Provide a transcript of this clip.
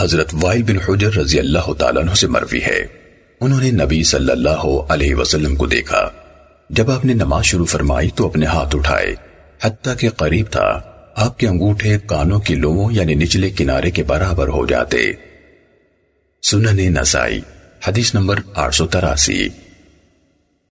حضرت وائل بن حجر رضی اللہ تعالیٰ عنہ سے مروی ہے۔ انہوں نے نبی صلی اللہ علیہ وسلم کو دیکھا۔ جب آپ نے نماز شروع فرمائی تو اپنے ہاتھ اٹھائے۔ حتیٰ کہ قریب تھا۔ آپ کے انگوٹھے کانوں کی لوموں یعنی نچلے کنارے کے برابر ہو جاتے۔ سنن نسائی، حدیث نمبر آٹھ سو تراسی۔